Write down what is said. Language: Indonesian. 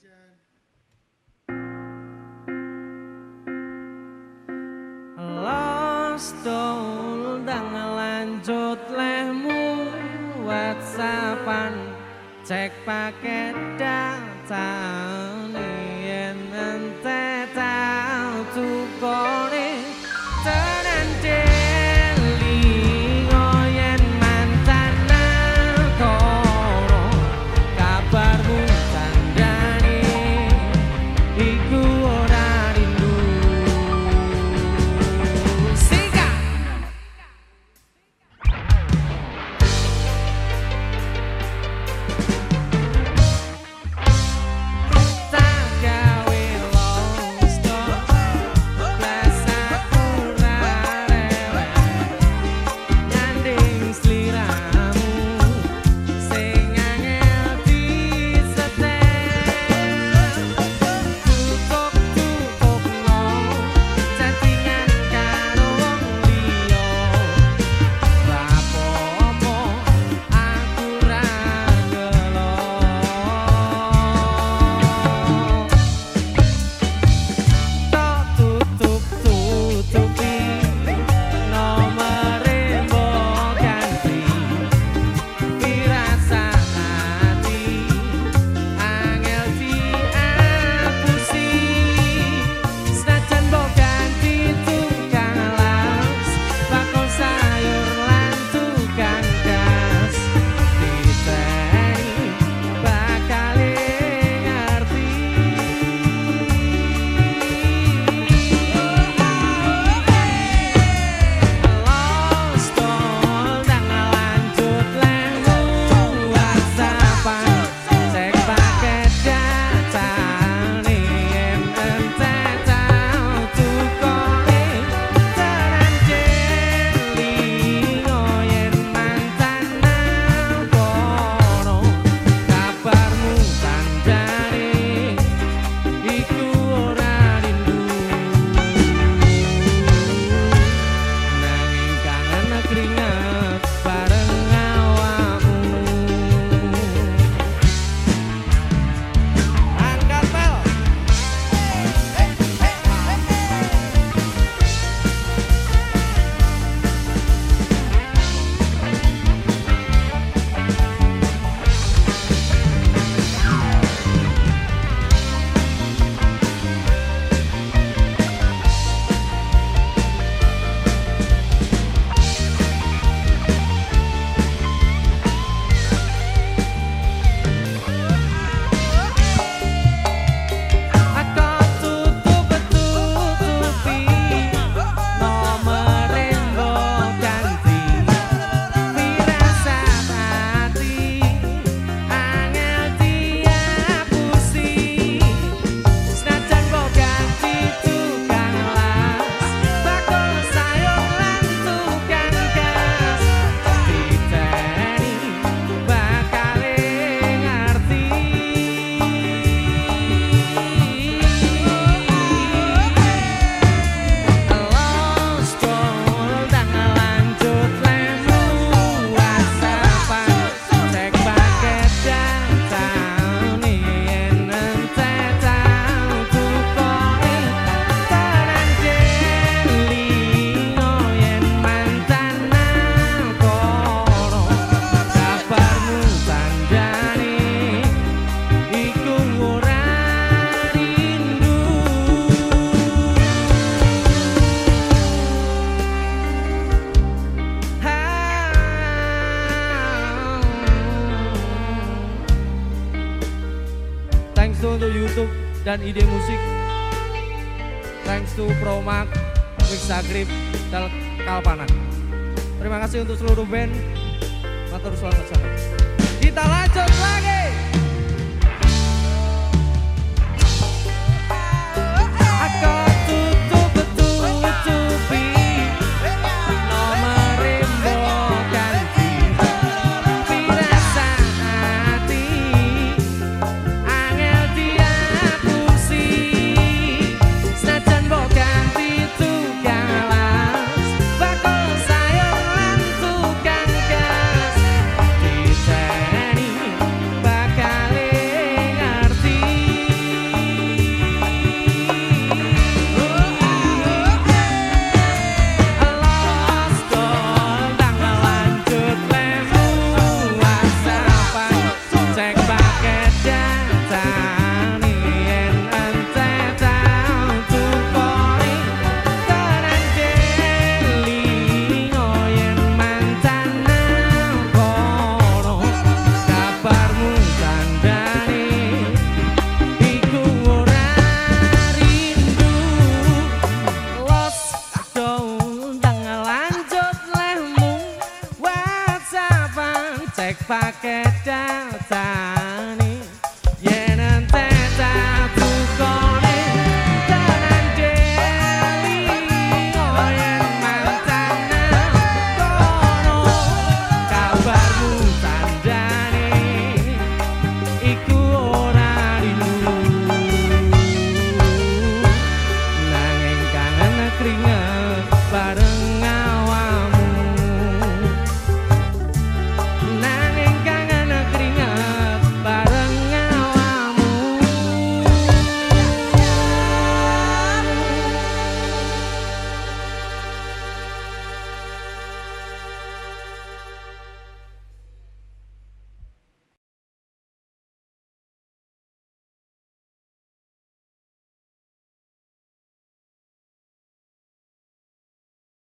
Lost Los tol dang lanjut lehmu WhatsAppan cek paket data. dan ide musik thanks to Promak, Mixagrip, dan Kalpanak. Terima kasih untuk seluruh band. Matur selamat sangat. Kita lanjut lagi.